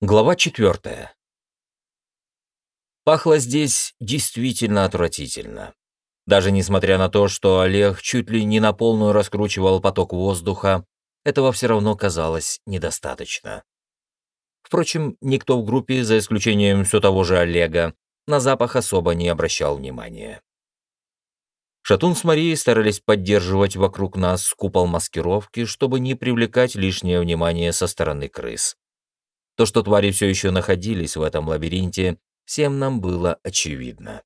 Глава четвертая. Пахло здесь действительно отвратительно. Даже несмотря на то, что Олег чуть ли не на полную раскручивал поток воздуха, этого все равно казалось недостаточно. Впрочем, никто в группе, за исключением все того же Олега, на запах особо не обращал внимания. Шатун с Марией старались поддерживать вокруг нас купол маскировки, чтобы не привлекать лишнее внимание со стороны крыс. То, что твари все еще находились в этом лабиринте, всем нам было очевидно.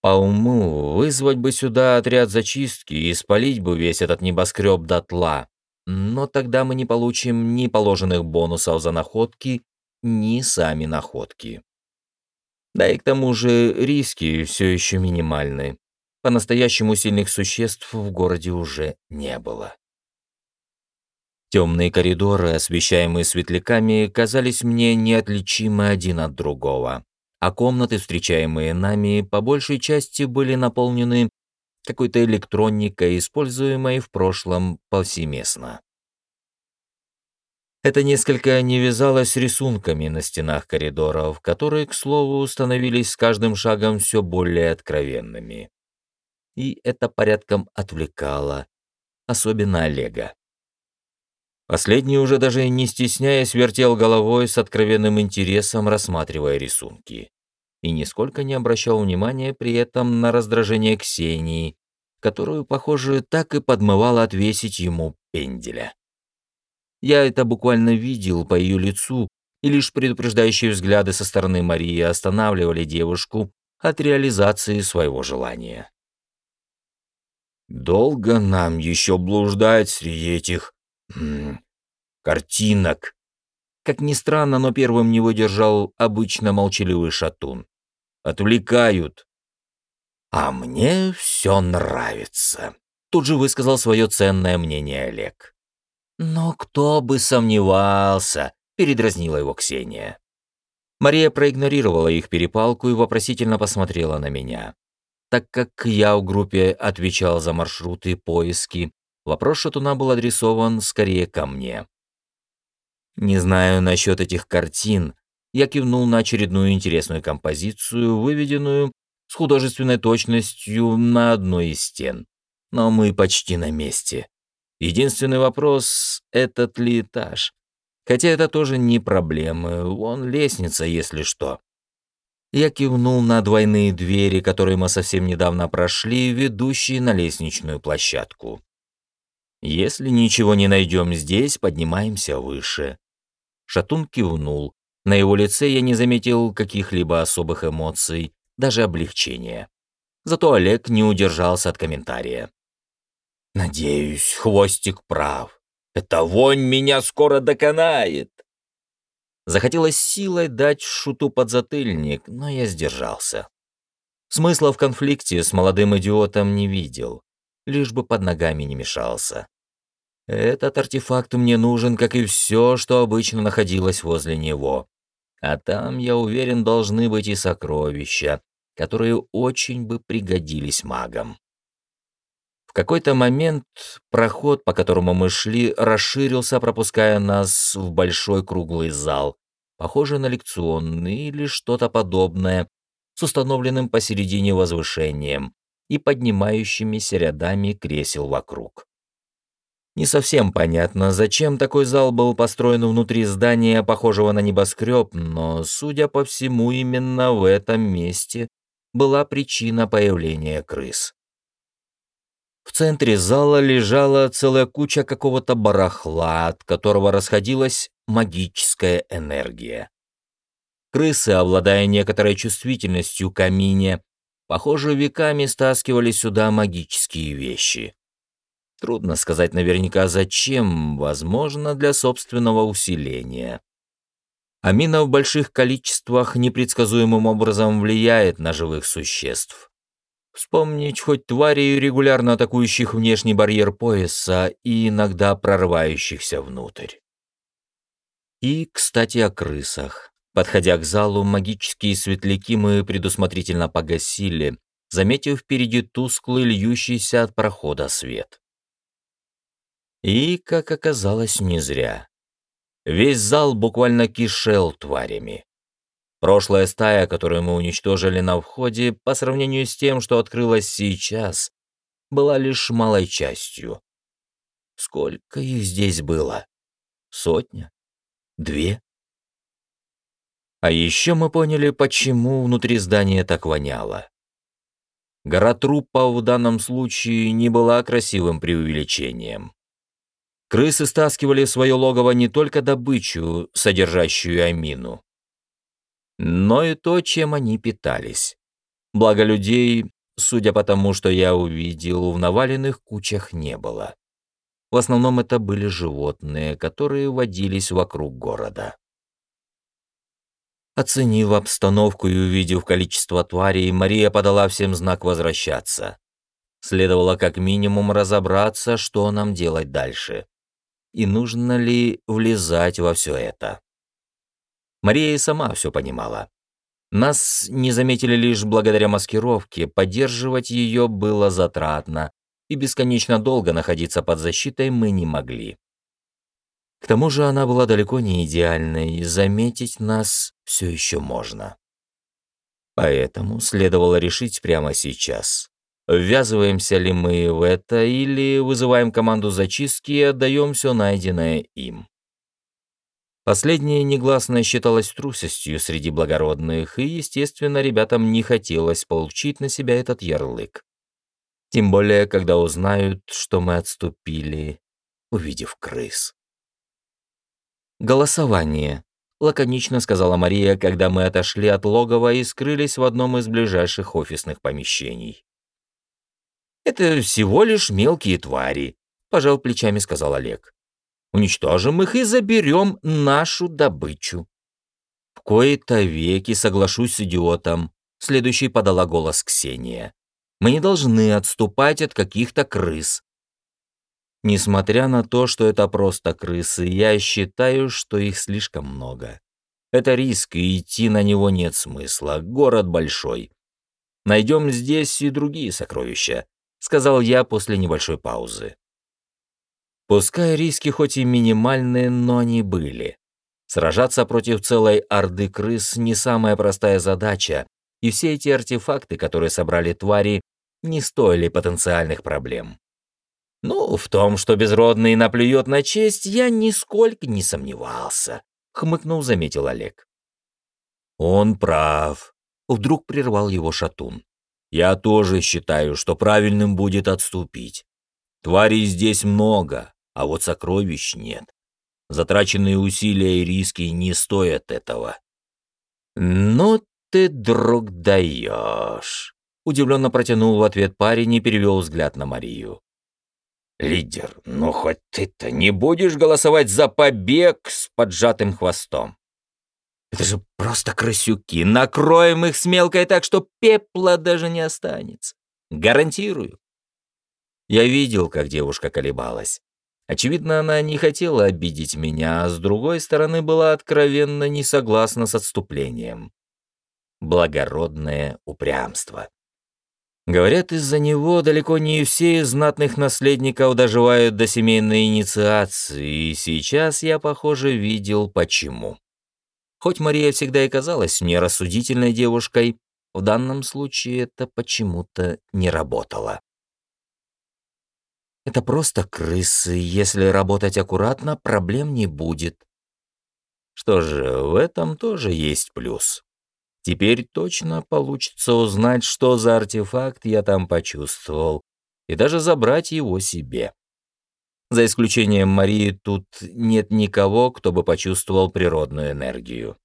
По уму, вызвать бы сюда отряд зачистки и спалить бы весь этот небоскреб дотла, но тогда мы не получим ни положенных бонусов за находки, ни сами находки. Да и к тому же риски все еще минимальны. По-настоящему сильных существ в городе уже не было. Темные коридоры, освещаемые светляками, казались мне неотличимы один от другого, а комнаты, встречаемые нами, по большей части были наполнены какой-то электроникой, используемой в прошлом повсеместно. Это несколько не вязалось с рисунками на стенах коридоров, которые, к слову, становились с каждым шагом все более откровенными. И это порядком отвлекало, особенно Олега. Последний уже даже не стесняясь вертел головой с откровенным интересом, рассматривая рисунки. И нисколько не обращал внимания при этом на раздражение Ксении, которую, похоже, так и подмывало отвесить ему пенделя. Я это буквально видел по ее лицу, и лишь предупреждающие взгляды со стороны Марии останавливали девушку от реализации своего желания. «Долго нам еще блуждать среди этих картинок. Как ни странно, но первым не выдержал обычно молчаливый шатун. Отвлекают. А мне все нравится. Тут же высказал свое ценное мнение Олег. Но кто бы сомневался, передразнила его Ксения. Мария проигнорировала их перепалку и вопросительно посмотрела на меня. Так как я в группе отвечал за маршруты, поиски, Вопрос Шатуна был адресован скорее ко мне. Не знаю насчет этих картин. Я кивнул на очередную интересную композицию, выведенную с художественной точностью на одной из стен. Но мы почти на месте. Единственный вопрос — этот ли этаж? Хотя это тоже не проблема, вон лестница, если что. Я кивнул на двойные двери, которые мы совсем недавно прошли, ведущие на лестничную площадку. Если ничего не найдем здесь, поднимаемся выше. Шатун кивнул. На его лице я не заметил каких-либо особых эмоций, даже облегчения. Зато Олег не удержался от комментария. «Надеюсь, хвостик прав. Эта вонь меня скоро доконает!» Захотелось силой дать шуту подзатыльник, но я сдержался. Смысла в конфликте с молодым идиотом не видел лишь бы под ногами не мешался. Этот артефакт мне нужен, как и все, что обычно находилось возле него. А там, я уверен, должны быть и сокровища, которые очень бы пригодились магам. В какой-то момент проход, по которому мы шли, расширился, пропуская нас в большой круглый зал, похожий на лекционный или что-то подобное, с установленным посередине возвышением, и поднимающимися рядами кресел вокруг. Не совсем понятно, зачем такой зал был построен внутри здания, похожего на небоскреб, но, судя по всему, именно в этом месте была причина появления крыс. В центре зала лежала целая куча какого-то барахла, от которого расходилась магическая энергия. Крысы, обладая некоторой чувствительностью к камине, Похоже, веками стаскивали сюда магические вещи. Трудно сказать наверняка зачем, возможно, для собственного усиления. Амина в больших количествах непредсказуемым образом влияет на живых существ. Вспомнить хоть тварей, регулярно атакующих внешний барьер пояса и иногда прорывающихся внутрь. И, кстати, о крысах. Подходя к залу, магические светляки мы предусмотрительно погасили, заметив впереди тусклый, льющийся от прохода свет. И, как оказалось, не зря. Весь зал буквально кишел тварями. Прошлая стая, которую мы уничтожили на входе, по сравнению с тем, что открылось сейчас, была лишь малой частью. Сколько их здесь было? Сотня? Две? А еще мы поняли, почему внутри здания так воняло. Гора трупов в данном случае не была красивым преувеличением. Крысы стаскивали в свое логово не только добычу, содержащую амину, но и то, чем они питались. Благо людей, судя по тому, что я увидел, в наваленных кучах не было. В основном это были животные, которые водились вокруг города. Оценив обстановку и увидев количество тварей, Мария подала всем знак возвращаться. Следовало как минимум разобраться, что нам делать дальше. И нужно ли влезать во все это. Мария и сама все понимала. Нас не заметили лишь благодаря маскировке, поддерживать ее было затратно, и бесконечно долго находиться под защитой мы не могли. К тому же она была далеко не идеальной, и заметить нас все еще можно. Поэтому следовало решить прямо сейчас. Ввязываемся ли мы в это или вызываем команду зачистки и отдаем все найденное им. Последнее негласно считалось трусостью среди благородных, и, естественно, ребятам не хотелось получить на себя этот ярлык. Тем более, когда узнают, что мы отступили, увидев крыс. «Голосование», — лаконично сказала Мария, когда мы отошли от логова и скрылись в одном из ближайших офисных помещений. «Это всего лишь мелкие твари», — пожал плечами сказал Олег. «Уничтожим их и заберем нашу добычу». «В кои-то веки соглашусь с идиотом», — следующий подала голос Ксения. «Мы не должны отступать от каких-то крыс. Несмотря на то, что это просто крысы, я считаю, что их слишком много. Это риск, и идти на него нет смысла. Город большой. Найдем здесь и другие сокровища, сказал я после небольшой паузы. Пускай риски хоть и минимальные, но они были. Сражаться против целой орды крыс не самая простая задача, и все эти артефакты, которые собрали твари, не стоили потенциальных проблем. Ну, в том, что безродный наплюет на честь, я нисколько не сомневался, хмыкнул, заметил Олег. Он прав, вдруг прервал его шатун. Я тоже считаю, что правильным будет отступить. Тварей здесь много, а вот сокровищ нет. Затраченные усилия и риски не стоят этого. Ну ты, друг, даешь. Удивленно протянул в ответ парень и перевел взгляд на Марию. «Лидер, ну хоть ты-то не будешь голосовать за побег с поджатым хвостом? Это же просто крысюки, накроем их с мелкой так, что пепла даже не останется. Гарантирую». Я видел, как девушка колебалась. Очевидно, она не хотела обидеть меня, а с другой стороны была откровенно не согласна с отступлением. Благородное упрямство. Говорят, из-за него далеко не все из знатных наследников доживают до семейной инициации, и сейчас я, похоже, видел почему. Хоть Мария всегда и казалась мне рассудительной девушкой, в данном случае это почему-то не работало. Это просто крысы, если работать аккуратно, проблем не будет. Что же, в этом тоже есть плюс. Теперь точно получится узнать, что за артефакт я там почувствовал, и даже забрать его себе. За исключением Марии, тут нет никого, кто бы почувствовал природную энергию.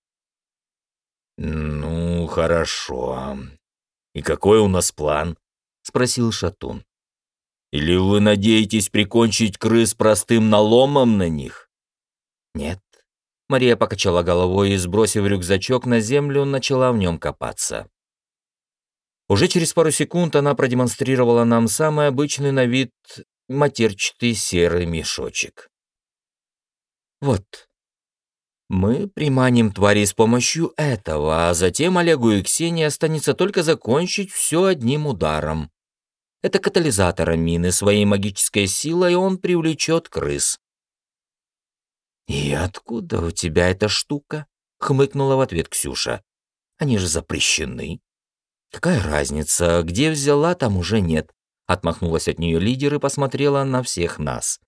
«Ну, хорошо. И какой у нас план?» — спросил Шатун. «Или вы надеетесь прикончить крыс простым наломом на них?» «Нет, Мария покачала головой и, сбросив рюкзачок на землю, начала в нем копаться. Уже через пару секунд она продемонстрировала нам самый обычный на вид матерчатый серый мешочек. Вот. Мы приманим твари с помощью этого, а затем Олегу и Ксении останется только закончить все одним ударом. Это катализатор амины своей магической силой, он привлечет крыс. «И откуда у тебя эта штука?» — хмыкнула в ответ Ксюша. «Они же запрещены». «Какая разница, где взяла, там уже нет», — отмахнулась от нее лидер и посмотрела на всех нас,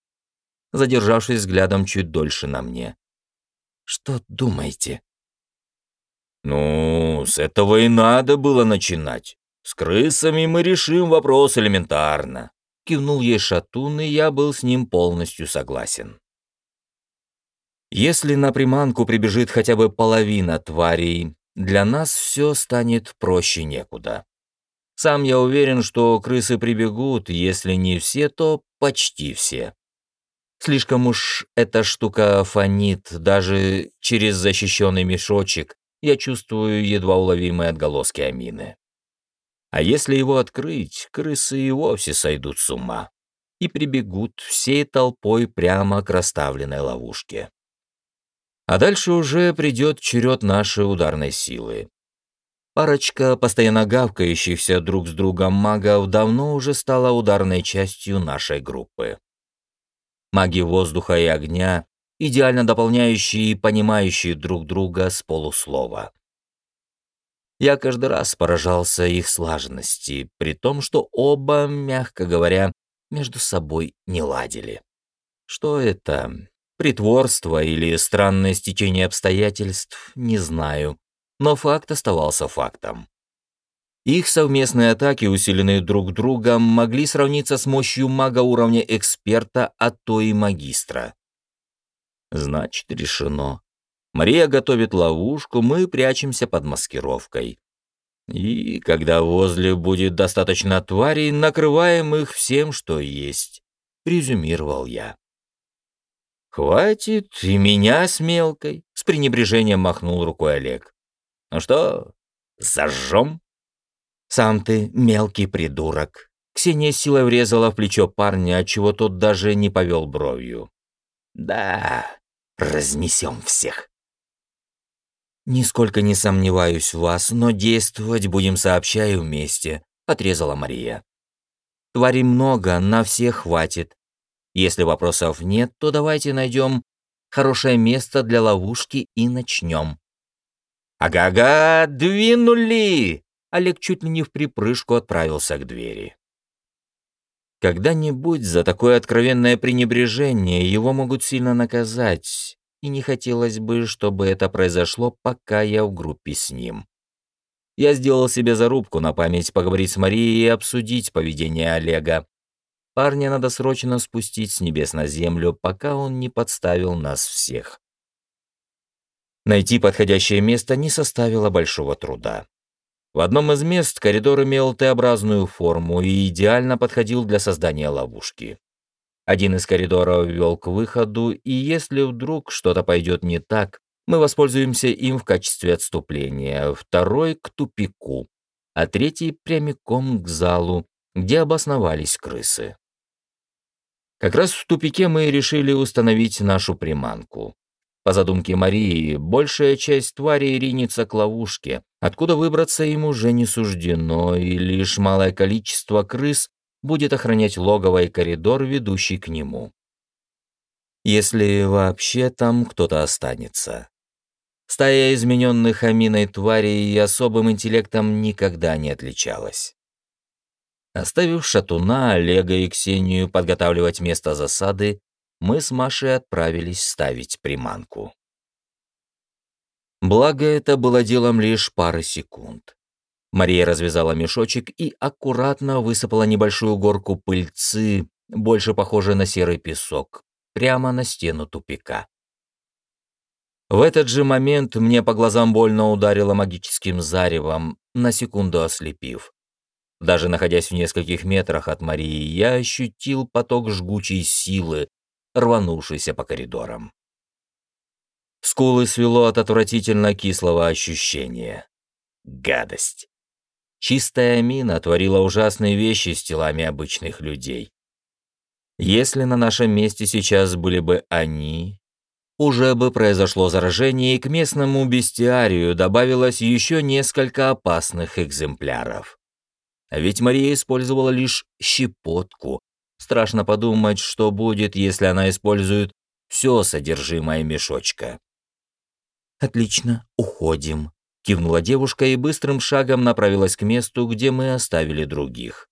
задержавшись взглядом чуть дольше на мне. «Что думаете?» «Ну, с этого и надо было начинать. С крысами мы решим вопрос элементарно», — кивнул ей Шатун, и я был с ним полностью согласен. Если на приманку прибежит хотя бы половина тварей, для нас все станет проще некуда. Сам я уверен, что крысы прибегут, если не все, то почти все. Слишком уж эта штука фонит, даже через защищенный мешочек я чувствую едва уловимые отголоски амины. А если его открыть, крысы и вовсе сойдут с ума и прибегут всей толпой прямо к расставленной ловушке. А дальше уже придет черед нашей ударной силы. Парочка постоянно гавкающихся друг с другом магов давно уже стала ударной частью нашей группы. Маги воздуха и огня, идеально дополняющие и понимающие друг друга с полуслова. Я каждый раз поражался их слаженности, при том, что оба, мягко говоря, между собой не ладили. Что это? Притворство или странное стечение обстоятельств, не знаю, но факт оставался фактом. Их совместные атаки, усиленные друг другом, могли сравниться с мощью мага уровня эксперта, а то и магистра. Значит, решено. Мария готовит ловушку, мы прячемся под маскировкой. И когда возле будет достаточно тварей, накрываем их всем, что есть, резюмировал я. «Хватит и меня с мелкой», — с пренебрежением махнул рукой Олег. «Ну что, зажжем?» «Сам ты мелкий придурок». Ксения силой врезала в плечо парня, отчего тот даже не повел бровью. «Да, разнесем всех». «Нисколько не сомневаюсь в вас, но действовать будем сообща и вместе», — отрезала Мария. «Тварей много, на всех хватит. Если вопросов нет, то давайте найдем хорошее место для ловушки и начнем. «Ага-ага, двинули!» Олег чуть ли не в припрыжку отправился к двери. Когда-нибудь за такое откровенное пренебрежение его могут сильно наказать, и не хотелось бы, чтобы это произошло, пока я в группе с ним. Я сделал себе зарубку на память поговорить с Марией и обсудить поведение Олега, Парня надо срочно спустить с небес на землю, пока он не подставил нас всех. Найти подходящее место не составило большого труда. В одном из мест коридор имел Т-образную форму и идеально подходил для создания ловушки. Один из коридоров вел к выходу, и если вдруг что-то пойдет не так, мы воспользуемся им в качестве отступления, второй — к тупику, а третий — прямиком к залу, где обосновались крысы. Как раз в тупике мы решили установить нашу приманку. По задумке Марии, большая часть тварей ринется к ловушке, откуда выбраться им уже не суждено, и лишь малое количество крыс будет охранять логово и коридор, ведущий к нему. Если вообще там кто-то останется. Стая измененных аминой тварей особым интеллектом никогда не отличалась. Оставив Шатуна, Олега и Ксению подготавливать место засады, мы с Машей отправились ставить приманку. Благо, это было делом лишь пары секунд. Мария развязала мешочек и аккуратно высыпала небольшую горку пыльцы, больше похожей на серый песок, прямо на стену тупика. В этот же момент мне по глазам больно ударило магическим заревом, на секунду ослепив. Даже находясь в нескольких метрах от Марии, я ощутил поток жгучей силы, рванувшийся по коридорам. Скулы свело от отвратительно кислого ощущения. Гадость. Чистая мина творила ужасные вещи с телами обычных людей. Если на нашем месте сейчас были бы они, уже бы произошло заражение, и к местному бестиарию добавилось еще несколько опасных экземпляров. А ведь Мария использовала лишь щепотку. Страшно подумать, что будет, если она использует все содержимое мешочка. «Отлично, уходим», — кивнула девушка и быстрым шагом направилась к месту, где мы оставили других.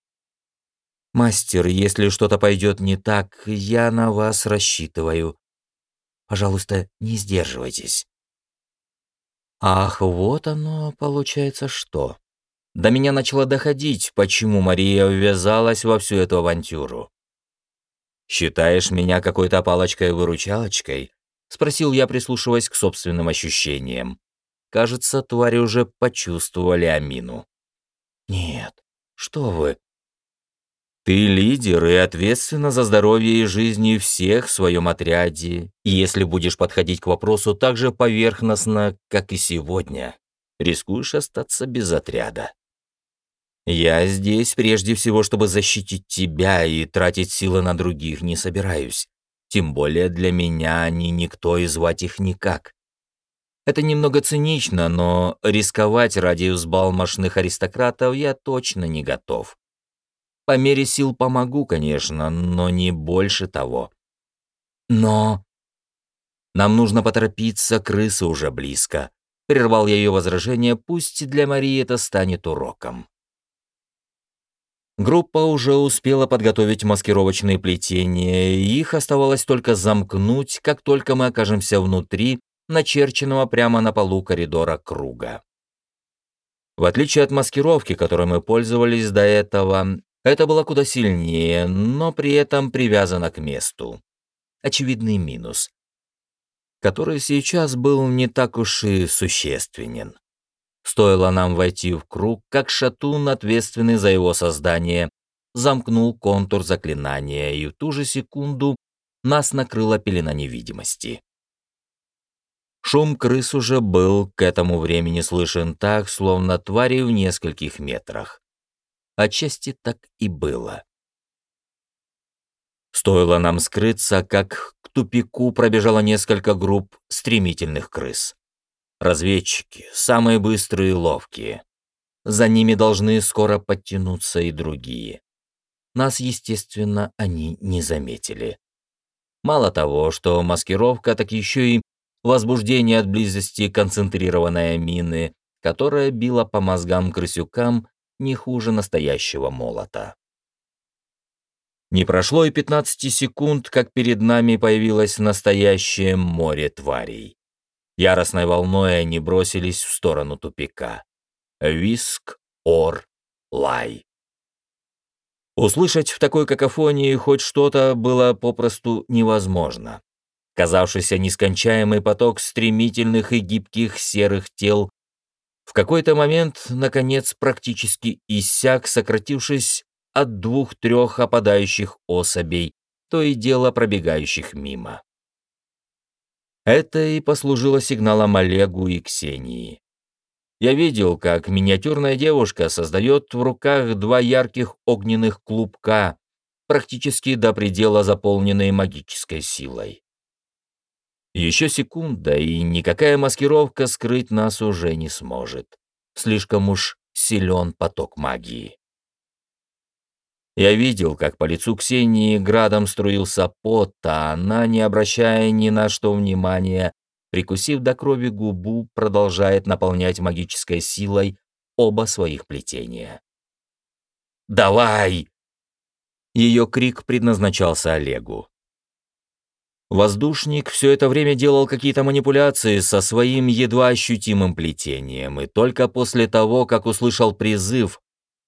«Мастер, если что-то пойдет не так, я на вас рассчитываю. Пожалуйста, не сдерживайтесь». Ах, вот оно, получается, что. До меня начало доходить, почему Мария ввязалась во всю эту авантюру. «Считаешь меня какой-то палочкой-выручалочкой?» — спросил я, прислушиваясь к собственным ощущениям. Кажется, твари уже почувствовали Амину. «Нет, что вы?» «Ты лидер и ответственна за здоровье и жизни всех в своем отряде, и если будешь подходить к вопросу так же поверхностно, как и сегодня, рискуешь остаться без отряда». Я здесь прежде всего, чтобы защитить тебя и тратить силы на других не собираюсь. Тем более для меня они никто и звать их никак. Это немного цинично, но рисковать ради взбалмошных аристократов я точно не готов. По мере сил помогу, конечно, но не больше того. Но... Нам нужно поторопиться, крысы уже близко. Прервал я ее возражение, пусть для Марии это станет уроком. Группа уже успела подготовить маскировочные плетения, и их оставалось только замкнуть, как только мы окажемся внутри, начерченного прямо на полу коридора круга. В отличие от маскировки, которой мы пользовались до этого, это было куда сильнее, но при этом привязано к месту. Очевидный минус, который сейчас был не так уж и существенен. Стоило нам войти в круг, как шатун, ответственный за его создание, замкнул контур заклинания, и в ту же секунду нас накрыла пелена невидимости. Шум крыс уже был к этому времени слышен так, словно твари в нескольких метрах. Отчасти так и было. Стоило нам скрыться, как к тупику пробежало несколько групп стремительных крыс. Разведчики, самые быстрые и ловкие. За ними должны скоро подтянуться и другие. Нас, естественно, они не заметили. Мало того, что маскировка, так еще и возбуждение от близости концентрированной мины, которая била по мозгам крысюкам не хуже настоящего молота. Не прошло и 15 секунд, как перед нами появилось настоящее море тварей. Яростной волной они бросились в сторону тупика. Виск, ор, лай. Услышать в такой какофонии хоть что-то было попросту невозможно. Казавшийся нескончаемый поток стремительных и гибких серых тел в какой-то момент, наконец, практически иссяк, сократившись от двух-трех опадающих особей, то и дело пробегающих мимо. Это и послужило сигналом Олегу и Ксении. Я видел, как миниатюрная девушка создает в руках два ярких огненных клубка, практически до предела заполненные магической силой. Еще секунда, и никакая маскировка скрыть нас уже не сможет. Слишком уж силен поток магии. Я видел, как по лицу Ксении градом струился пот, а она, не обращая ни на что внимания, прикусив до крови губу, продолжает наполнять магической силой оба своих плетения. «Давай!» Ее крик предназначался Олегу. Воздушник все это время делал какие-то манипуляции со своим едва ощутимым плетением, и только после того, как услышал призыв,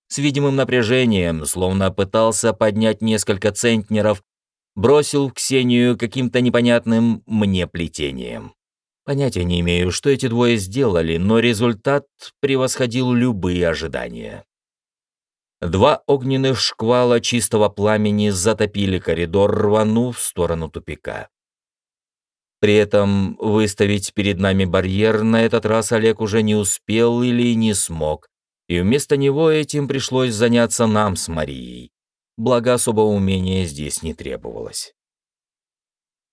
с видимым напряжением, словно пытался поднять несколько центнеров, бросил в Ксению каким-то непонятным мне плетением. Понятия не имею, что эти двое сделали, но результат превосходил любые ожидания. Два огненных шквала чистого пламени затопили коридор, рванув в сторону тупика. При этом выставить перед нами барьер на этот раз Олег уже не успел или не смог, и вместо него этим пришлось заняться нам с Марией. Благо особого умения здесь не требовалось.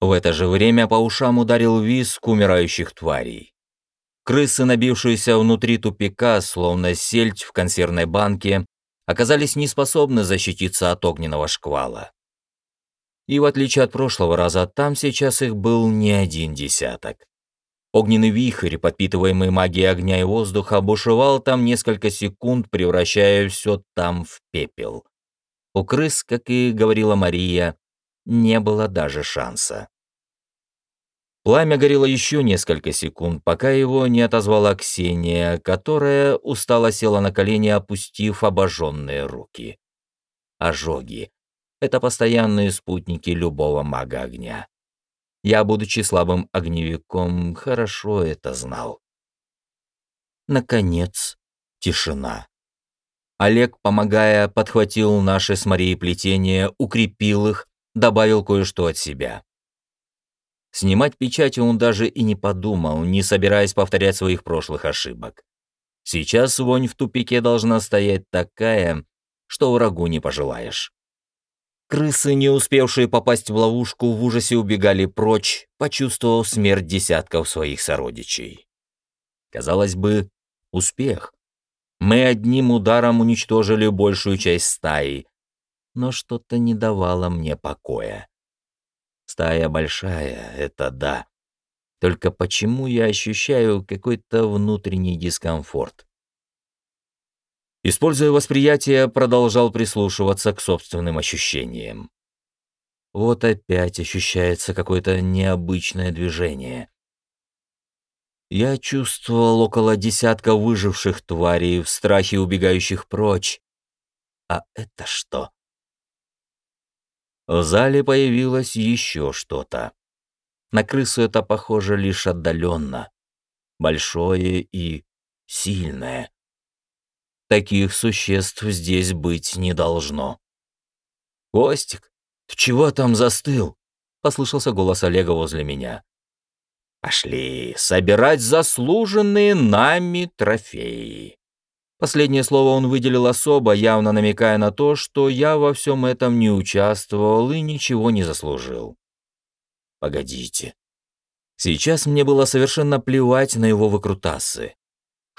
В это же время по ушам ударил визг умирающих тварей. Крысы, набившиеся внутри тупика, словно сельдь в консервной банке, оказались неспособны защититься от огненного шквала. И в отличие от прошлого раза, там сейчас их был не один десяток. Огненный вихрь, подпитываемый магией огня и воздуха, бушевал там несколько секунд, превращая все там в пепел. У крыс, как и говорила Мария, не было даже шанса. Пламя горело еще несколько секунд, пока его не отозвала Ксения, которая устало села на колени, опустив обожженные руки. Ожоги — это постоянные спутники любого мага огня. Я, будучи слабым огневиком, хорошо это знал. Наконец, тишина. Олег, помогая, подхватил наши с Марией плетения, укрепил их, добавил кое-что от себя. Снимать печати он даже и не подумал, не собираясь повторять своих прошлых ошибок. Сейчас вонь в тупике должна стоять такая, что врагу не пожелаешь. Крысы, не успевшие попасть в ловушку, в ужасе убегали прочь, почувствовав смерть десятков своих сородичей. Казалось бы, успех. Мы одним ударом уничтожили большую часть стаи, но что-то не давало мне покоя. Стая большая, это да. Только почему я ощущаю какой-то внутренний дискомфорт? Используя восприятие, продолжал прислушиваться к собственным ощущениям. Вот опять ощущается какое-то необычное движение. Я чувствовал около десятка выживших тварей в страхе убегающих прочь. А это что? В зале появилось еще что-то. На крысу это похоже лишь отдаленно. Большое и сильное. Таких существ здесь быть не должно. «Костик, ты чего там застыл?» — послышался голос Олега возле меня. «Пошли собирать заслуженные нами трофеи». Последнее слово он выделил особо, явно намекая на то, что я во всем этом не участвовал и ничего не заслужил. Погодите. Сейчас мне было совершенно плевать на его выкрутасы.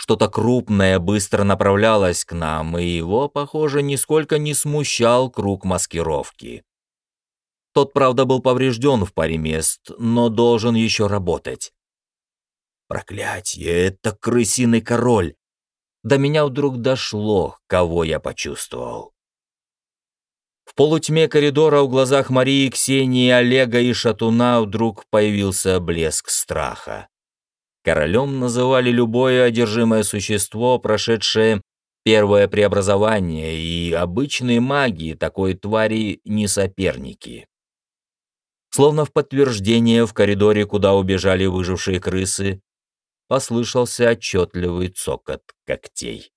Что-то крупное быстро направлялось к нам, и его, похоже, нисколько не смущал круг маскировки. Тот, правда, был поврежден в паре мест, но должен еще работать. Проклятье, это крысиный король. До меня вдруг дошло, кого я почувствовал. В полутьме коридора у глазах Марии, Ксении, Олега и Шатуна вдруг появился блеск страха. Королем называли любое одержимое существо, прошедшее первое преобразование, и обычные маги такой твари не соперники. Словно в подтверждение в коридоре, куда убежали выжившие крысы, послышался отчетливый цокот когтей.